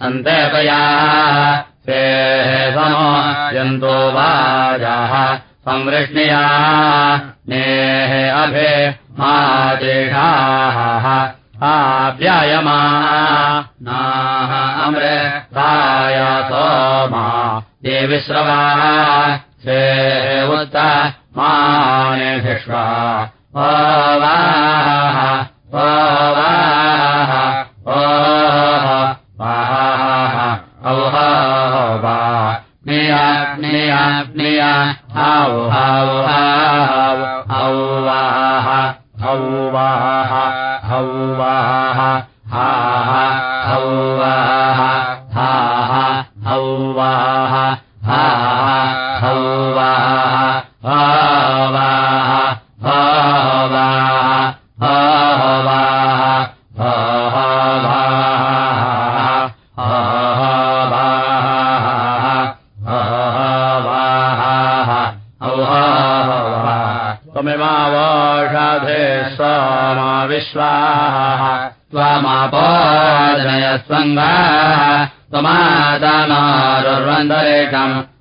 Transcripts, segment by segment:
सन्तेपया ते समो यन्तो वाजाः संवृष्णिया नेः अभे मादेशाः आप्यायमा नाः अमृताय सोमा देविश्रवा से उत मानेभिष्वा ओ वाः ओ वाः ओ वाः औ वा निया निया निया हौ हौ हौ हौ वाः हौ वाः हौ हा हौ वाः हा हौ वाः हा हौ वाः हा वाः हा वाः हा वाः हा त्वमिमावोषधे सोमा विश्वाः त्वमापोजय स्वङ्गाः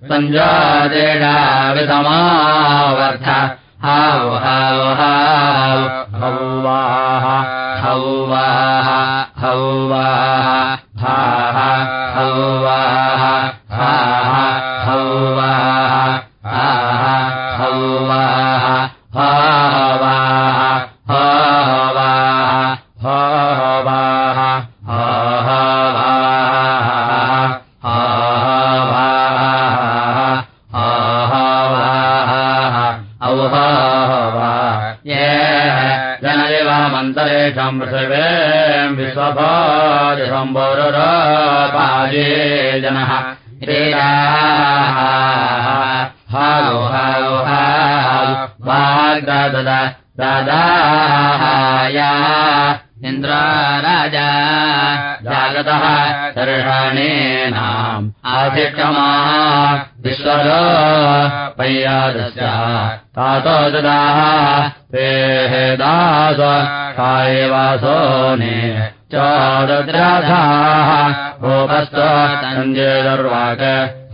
त्वमादानारुर्वन्दरेकम् सञ्जादेडाविधमावर्थ हौ हौ वृषवेम् विश्वभोजम्बोरुरपाजे जनः। हा वाग्दद ददाया इन्द्राराजा जागतः दर्शनेनाम् आधिक्षमा विश्वलो पय्यादस्य तातो दास। कायवासोने चोदद्राधाः भोपस्तो सञ्जयदर्वाक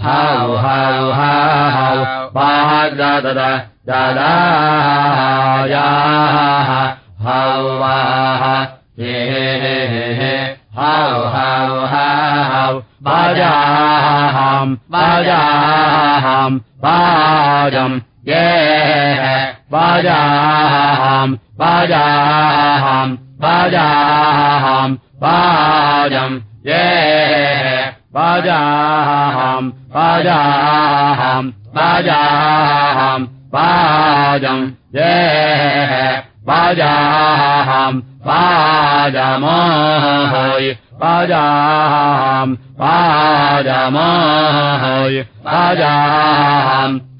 हाउ हाउ हाउ वाग्दादद दादायाः हाउ वाः हे हे हे हे बाजाहम् बाजाहम् बाजम् ये बाजाहम् बाजाहम् बाजाहम् बाजम् ये बाजाहम् बाजाहम् बाजाहम् बाजम् ये बाजाहम् बाजमोहय। बाजाहम् बाजमोहय। बाजाहम्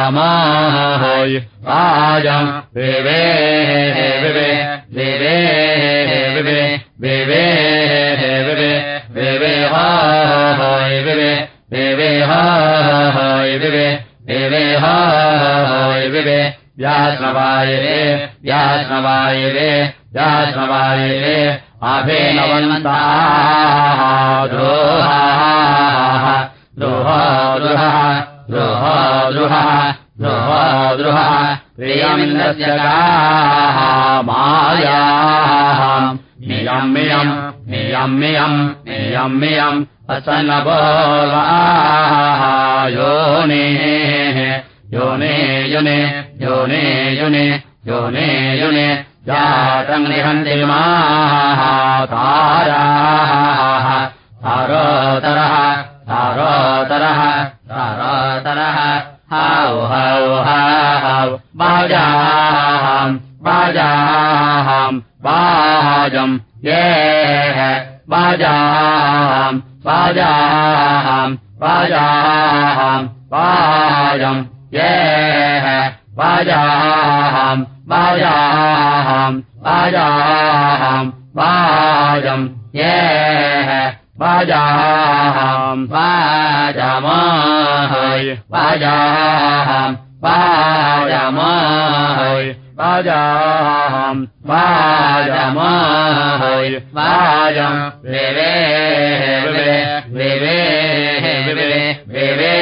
बाजमोहय बाजम् विवे विवे विवे विवे विवे विवे विवे होय विवे विवे होय विवे विवे होय विवे व्यास्नवायरे व्यास्नवायरे व्यास्नवायरे अभिनवन्ताः द्रोहाः द्रोहा द्रुहः द्रोहा द्रुहः द्रुहः प्रियमिन्द्रस्य मायाः। नियम् मियम् नियम् मियम् नियम् मियम् असनबोलाः योनेः योने युने योने युने योने युने जातम् निहन्ति माः ताराः तारोतरः तारोतरः तारोतरः हौ हौ हौ बाजाहम् बाजाहम् बाजम् ये बाजाहम् बाजाहम् बाजम् ये बाजाहम् बाजाहम् बाजाहम् बाजम् ये बाजाहम् बाजमहय बाजाहम् बाजमहय वाजाम् वाजमाय वाजम् विवे विवे विवे विवे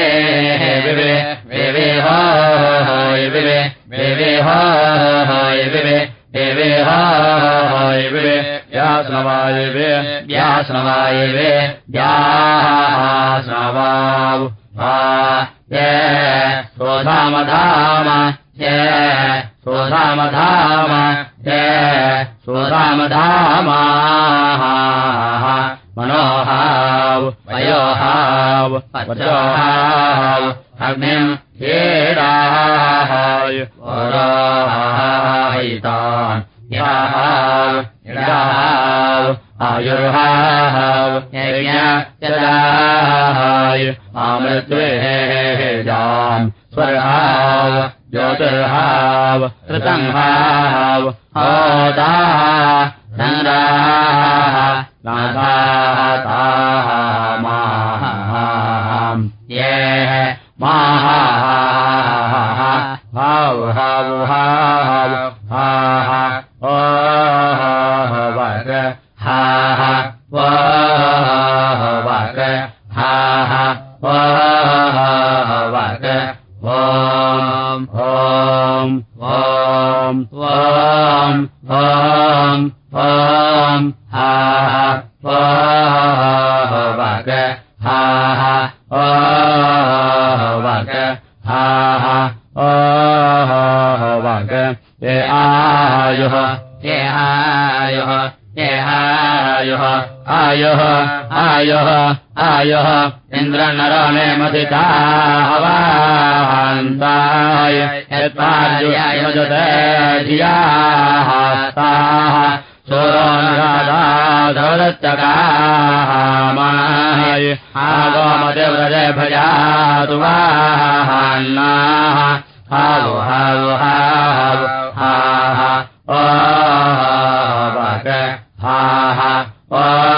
विवे विवे हाय विवे विवे हाय विवे विवे हाय विवे व्यासनवाय वे व्यासनवाय वे व्यासनवाव ये सोधामधाम ये सोधामधाम ये सोधामधाम मनोहाव वयोहाव वजोहाव अग्निम् ॐ हाः वक हाः वक हाः वक ये आयुः ये आयुः ये आयुः आयुः आयुः आयुः इन्द्रनरो मे मदिता हवान्ताय यत्पार्युजते धियाः ताः सोरोनरादाधरच्चकामाय आगोमतिव्रजे भजातु वाहान्नाः हावु हावु हावु हाः वक हाः वक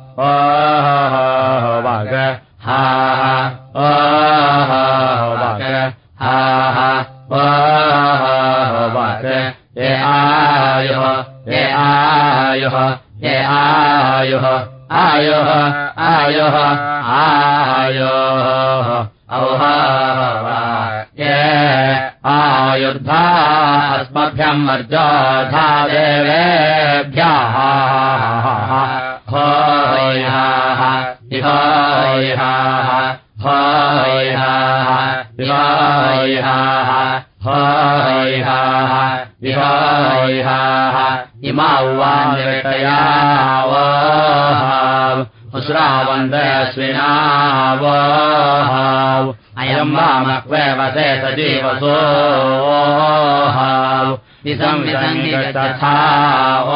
विसंविसङ्गतथा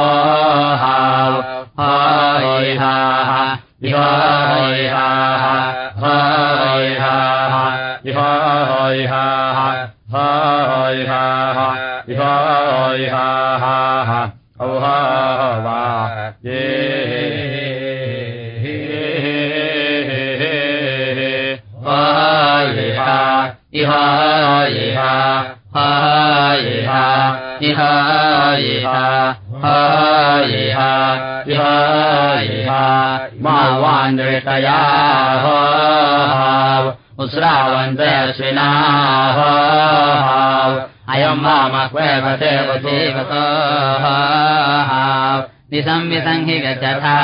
ओहाव हायहाः विहायहाः हायहाः विहायहाः हायहाः विहायहाः औहा वा इहायहा हायहा इहायहा हायहा इहायहा मा वान्द्रितया उस्रावन्तश्विनाः अयम् देवताः निसंविसङ्हि गच्छथा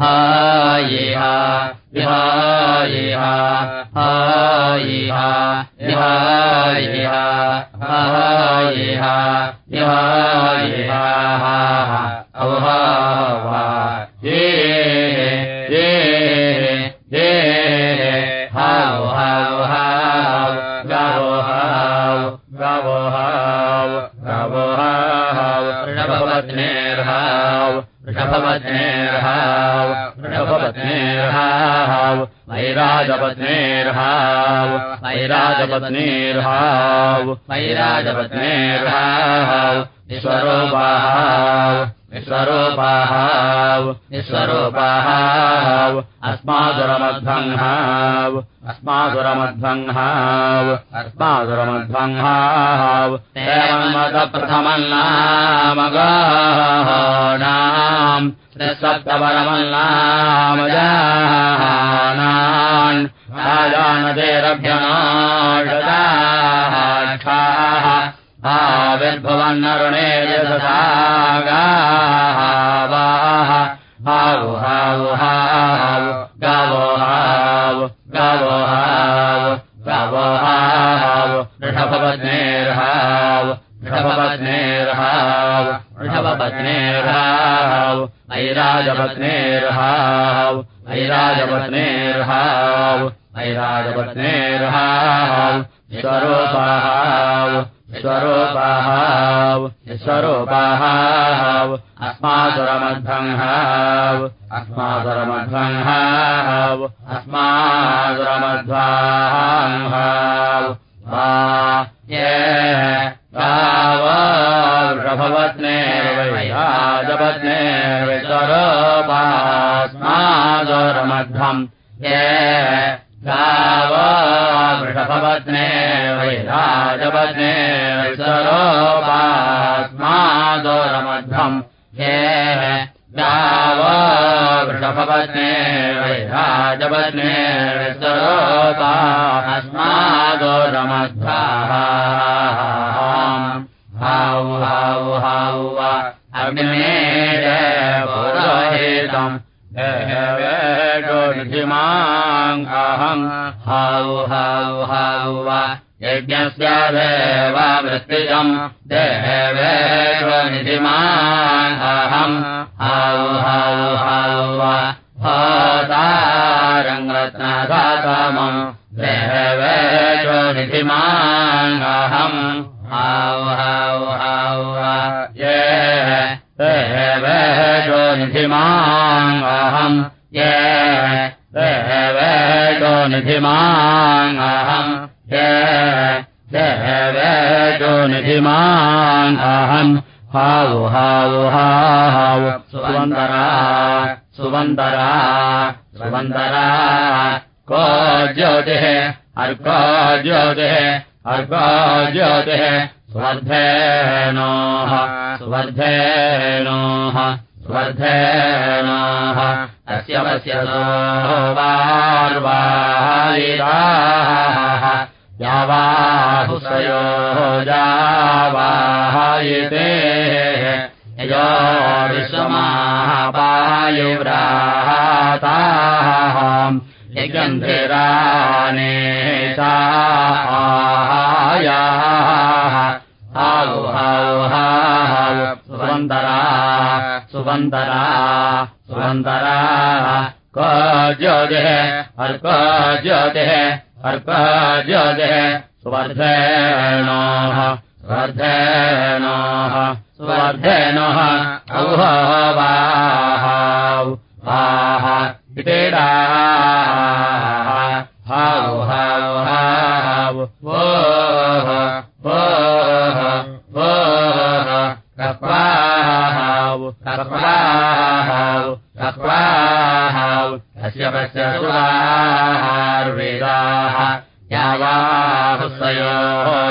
हायिहा विहायिहा हायिहा विहायिहा हायिहा विहायिहा औहा वा ये ये ये हाव हाव हाव गावो हाव गावो हाव गावो हाव ऋषभवत्नेर्हाव ऋषभवत्नेर्हाव ऋषभवत्नेर्हाव वैराजपत्नेर्हाव। वैराजपत्नेर्हाव। वैराजपत्नेर्हाव। विश्वरूपाहाव। विश्वरूपाहाव। विश्वरूपाहाव। अस्मासुरमध्वङ्हाव अस्मासुरमध्वङ्हाव अस्मासुरमध्वङ्हाव एवन्मदप्रथमल्नामगानाम् सप्तपरमल्नामजानान् राजानतेरभ्यनाषदाक्षाः आविर्भवन्नरुणे यथसागावाः हावु हावु हाव गावो हाव गावो हाव गावो हाव ऋषभपत्नेर्हाव ऋषभपत्नेर्हाव। ऋषभपत्नेर्हाव। ऐराजपत्नेर्हाव ऐराजपत्नेर्हाव ऐराजपत्नेर्हाव स्वरूपाहाव स्वरूपाहाव स्वरूपाहाव अस्मासुरमध्वङ्हाव अस्मासुरमध्वङ्हाव अस्मासुरमध्वाङ्हाव वा ये गावृषभपत्नेर्विराजपत्नेर्विस्वरूपास्मासुरमध्वम् ये वैराजपत्ने विस्वरूपास्मासुरमध्वम् ये गाव वृषभपत्ने वैराजपत्ने विस्वरूपा पुरोहितम् देवेषोनिधिमाम् अहम् हाउ हाउ हाउ यज्ञस्य देव वृत्तिजम् देवेषोनिधिमाम् अहम् हाउ हाउ हाउ हाउ ये ये निधिमाम् अहम् ये देवेषो निधिमाम् अहम्। हाउ हाउ हाउ सुवन्दरा सुवन्दरा सुवन्दरा को ज्योतिः अर्को ज्योतिः ज्योतिः सुवर्धेनोः सुवर्धेनोः सुवर्धेनोः। अस्य वस्य सोवार्वायिराः यावाहुसयो जावाहायिते। यो विश्वमापायुव्राताः हाउ सुवन्दरा सुवन्दरा सुवन्दरा क ज्योतिः अर्क ज्योतिः अर्क ज्योतिः सुवर्धेनोः सुवर्धेनोः वोः वोः वोः। कप्वाहाौ कप्वाहाौ कप्वाहाौ अस्य पश्य सुरार्वेदाः यावाहुसयो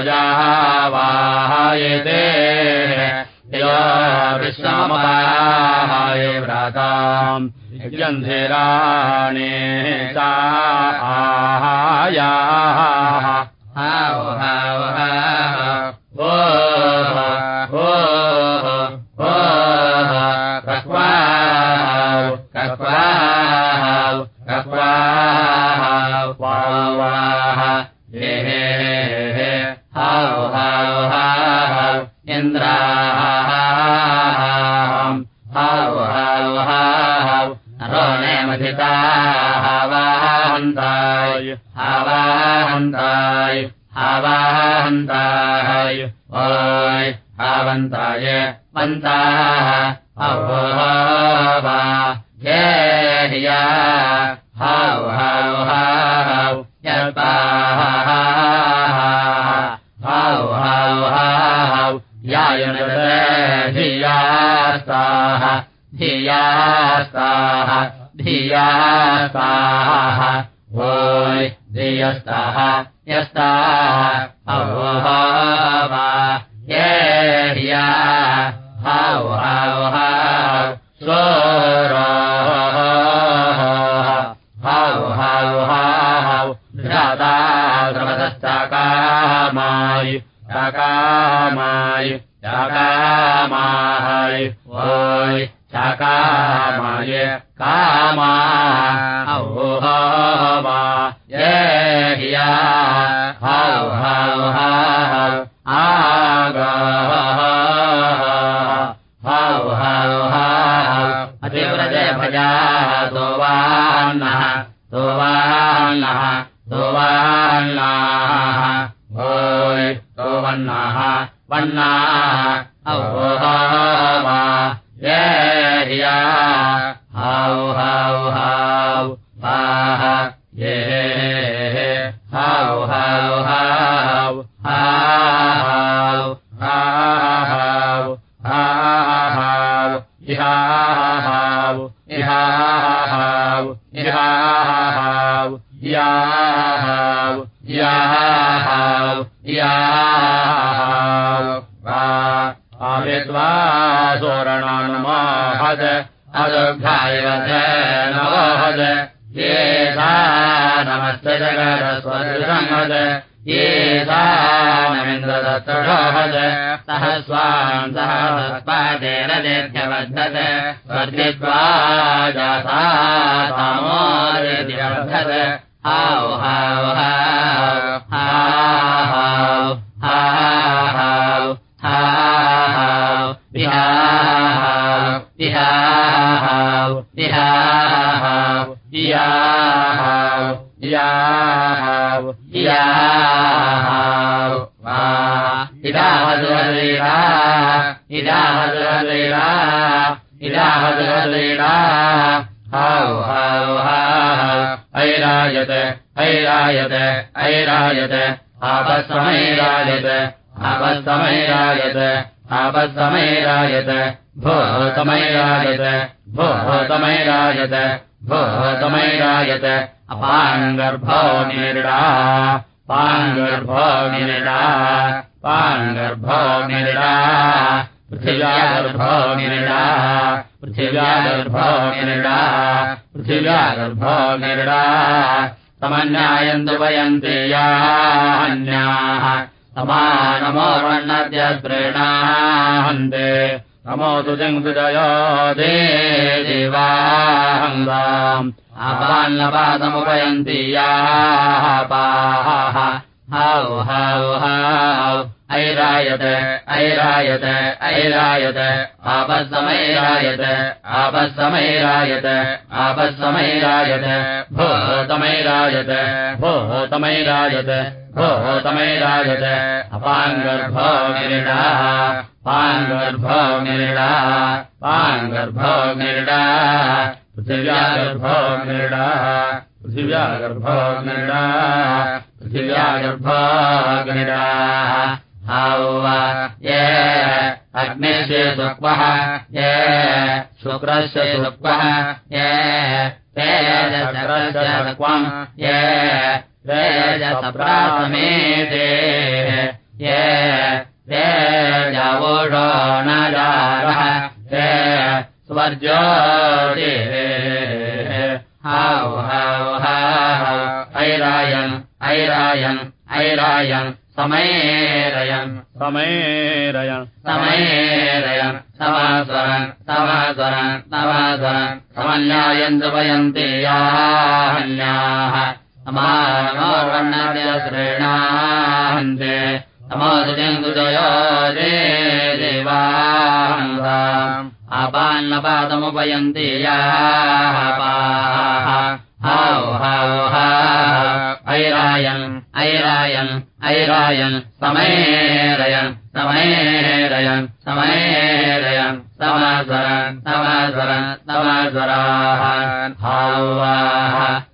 यावाहायते यो विश्रामपाहाय व्राताम् सा आहायाः। हाव हाव वन्ताः अवोवा ये हिया हौ हौ हौ हौ हौ हौ यायनते धियास्ताः धियास्ताः धियास्ताः ओय धियस्ताः यस्ताः। औ ये ह्या ध्राता द्रवतश्चकामाय चकामाय चकामाय ओय चकामाय कामा औ वा ये ह्या हौ हौ हौ आगा हौ हौ हौ अतिव्रजे भजा सोवान्नः सोवान्नः सोवान्नाः ओय सोवन्नाः वन्नाः औ नमिन्द्रदत्तषहद सह स्वान् आपस्समैरायत आपस्समैरायत भूतमैरायत भूतमैरायत भूतमैरायत अपाङ्गर्भो निरडा पाङ्गर्भो निरडा पाङ्गर्भो निरडा पृथिव्यागर्भो निरडा पृथिव्यागर्भो निरडा पृथिव्यागर्भो निरडा समन्यायन्तु वयन्ति यान्याः समानमोर्वण्णद्य प्रेणाहन्ते नमोतु जङ्कृदयो दे देवाहङ्गाम् अपान्नपादमुपयन्ति याः पाः। हौ हौ हौ। ऐरायत ऐरायत ऐरायत। आपस्समैरायत आपस्समैरायत आपस्समैरायत भूतमैरायत भूतमैरायत भूतमैरायत अपाङ्गर्भो निरिडा। पाङ्गर्भो निरिडा। पाङ्गर्भो निरिडा। पृथिव्यागर्भो निरिडा। पृथिव्यागर्भो निरिडा। पृथिव्यागर्भो निरिडा। ये अग्निस्य सुक्वः ये शुक्रस्य सुक्वः ये तेजचक्रस्य सुक्वम् ये तेजसप्रासमेते ये तेजवोषो न जारः ते स्वर्ज्योति। हौ हौ हौ ऐरायन् ऐरायन् ऐरायन्। समेरयन्। समेरयन्। समेरयन्। समास्वरन् समास्वरन् समास्वरन्। समन्यायन्तु वयन्ति याहन्याः समानोर्वर्णस्य श्रेणाहन्ते समोदिजन्तु जयो दे देवाङ्गाम् आपान्नपादमुपयन्ति याः पाः। हौ हौ हौ ऐरायन् ऐरायन् समेरयन् समेरयन् समेरयन् हौ हौ हौ हौ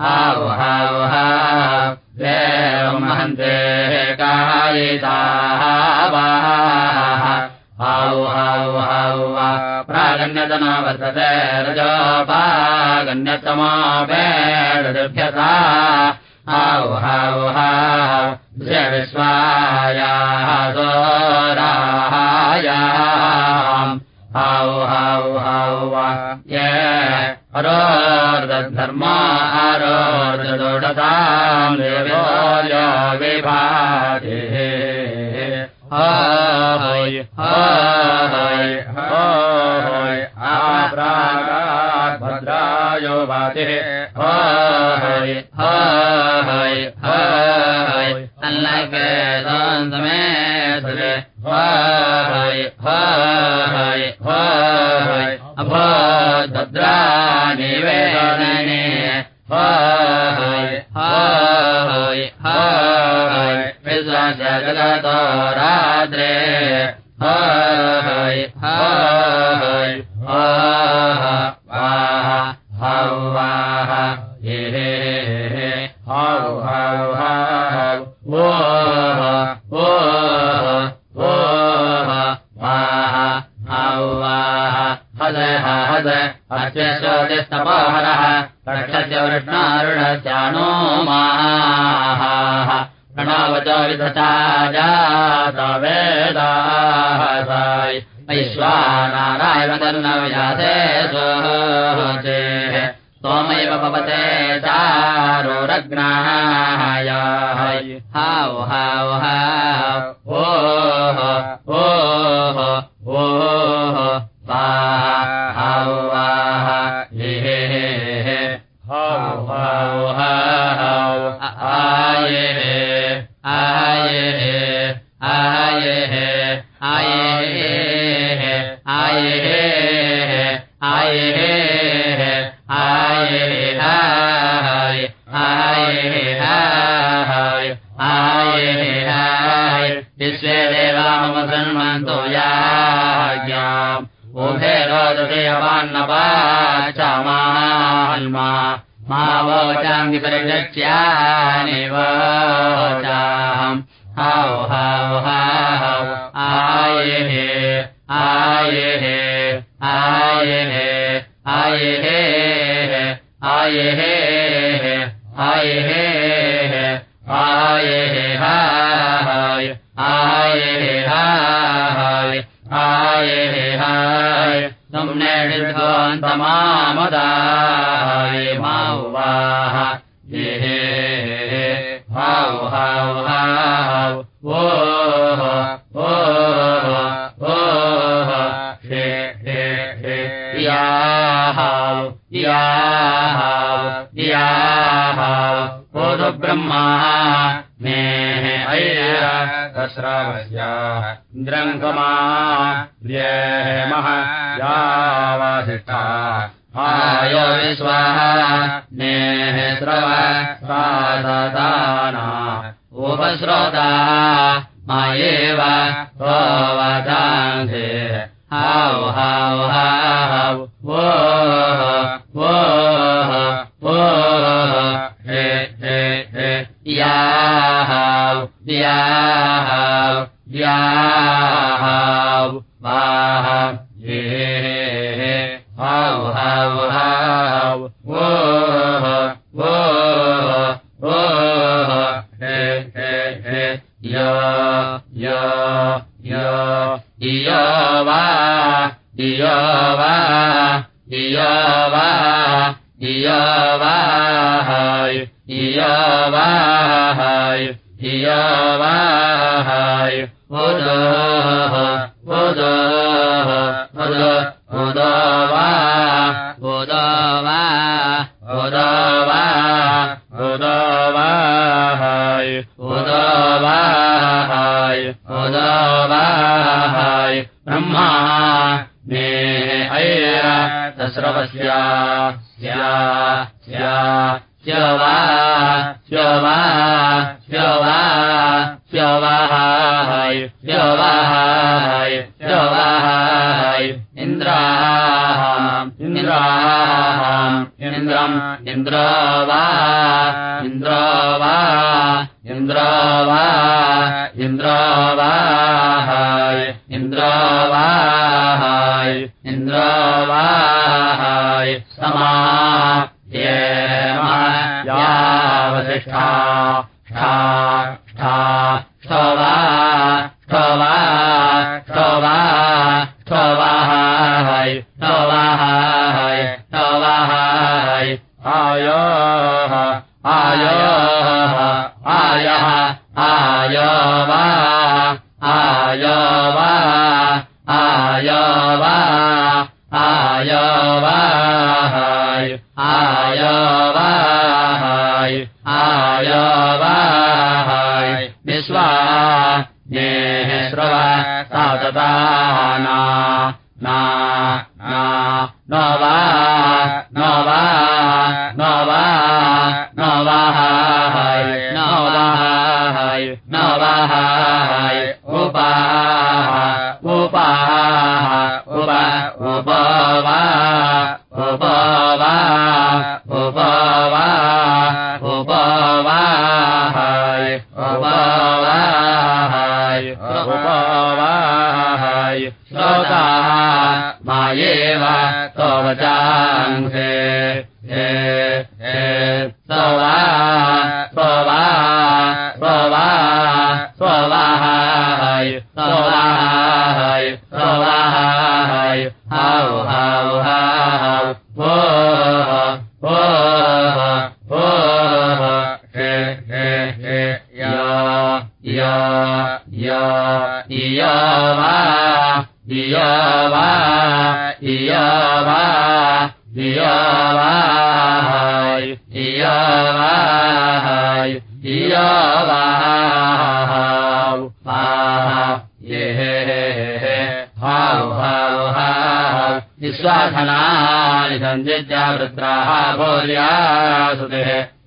हौ हौ हा महन्ते कायिताः हौ हौ हौ प्रागण्यतमा वर्तते रजोपागण्यतमापेडभ्यता हौ हौ हा विश्वायाः सोराहायाम् हौ हौ हौ ये अरोर्धर्मा अरोर्धोडताम् देवो हाय हाय आप्रागात् भद्रायो वातिः हाय हाय अभद्राणि वाह हौ हे हौ हौ हौ वो वो वो वाह हौ वाह हद अत्यशोदिस्तपोहरः रक्षस्य जाता वेदाः साय वैश्वानारायणतर्नव्यासे सोचे सोमैव भवते चारोरग्नाय आये हे आये हे आये हाय आये हाय आये हाय विश्वे देवा मम सन्मन्तो याज्ञाम् उभे रोदते अवान्नवाचामाल्मा मा वोचाम् विपरिलक्ष्यानि ब्रह्मा मे अय्य दश्रावस्या इन्द्रङ्गमा व्येमः यावासिष्ठा आयो विश्वाः नेः स्रव स्वाददाना उपस्रोता मायेव वदान्धे हाव हाव या इन्द्रम् इन्द्रो वा इन्द्रो वा इन्द्रो वा इन्द्रो वाहाय इन्द्रो वाहाय इन्द्रो वाहाय समा ये यावसिष्ठा ना या इया वा इया वा इया वा इया वाहाय इया वाहाय इया वाहाव ये हाउ हाउ हाउ निःश्वासनानि सञ्जित्या वृत्राः भोर्यासुतेः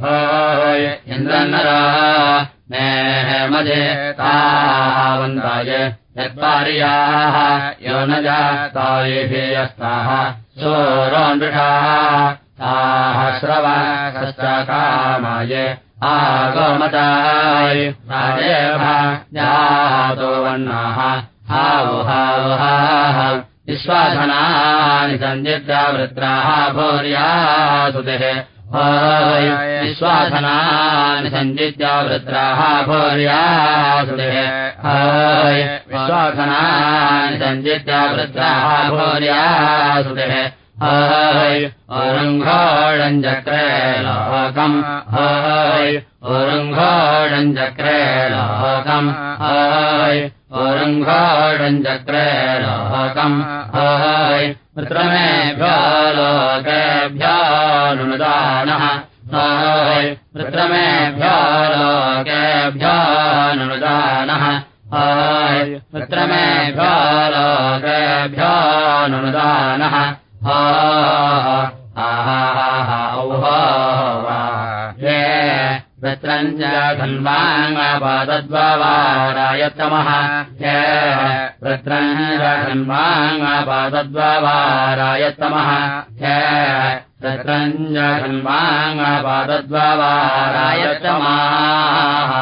लोकम् हाय वृत्रमेभ्यो लोकेभ्यो नुदानः हाय वृत्रमेभ्यो लोकेभ्यो नुदानः हाय इन्द्रमेभ्यो लोकेभ्यो नुदानः हाय इन्द्रनरा मेः मजे तावन्ताय यत्पार्याः यो न जातायेभियस्ताः सोरोन्वृषाः ताः श्रवकश्चकामाय आगमताय राजेभ जातो वर्णाः हावु हावु हाः विश्वासनानि सञ्जित्या वृत्राः भोर्यासुतेः हाय विश्वासनानि सञ्जित्या वृत्राः भोर्यासुतेः हाय। विश्वासनानि सञ्जित्या वृत्राः भोर्यासुतेः हाय। औरङ्घाडम् चक्रे लोकम्। हाय। औरङ्घाडम् चक्रे लोकम् हाय औरङ्घाडम् चक्रे लोकम् हाय लोकेभ्यो नुदानः हाय लोकेभ्यो नुदानः हाय वृत्रमेभ्यो लोकेभ्यो नुदानः हा ये वृत्रम् च धन्वाङ्गपादद्वारायत्तमः ये वृत्रम् च ये वृत्रम् च धन्वाङ्गपादद्वारायत्तमाः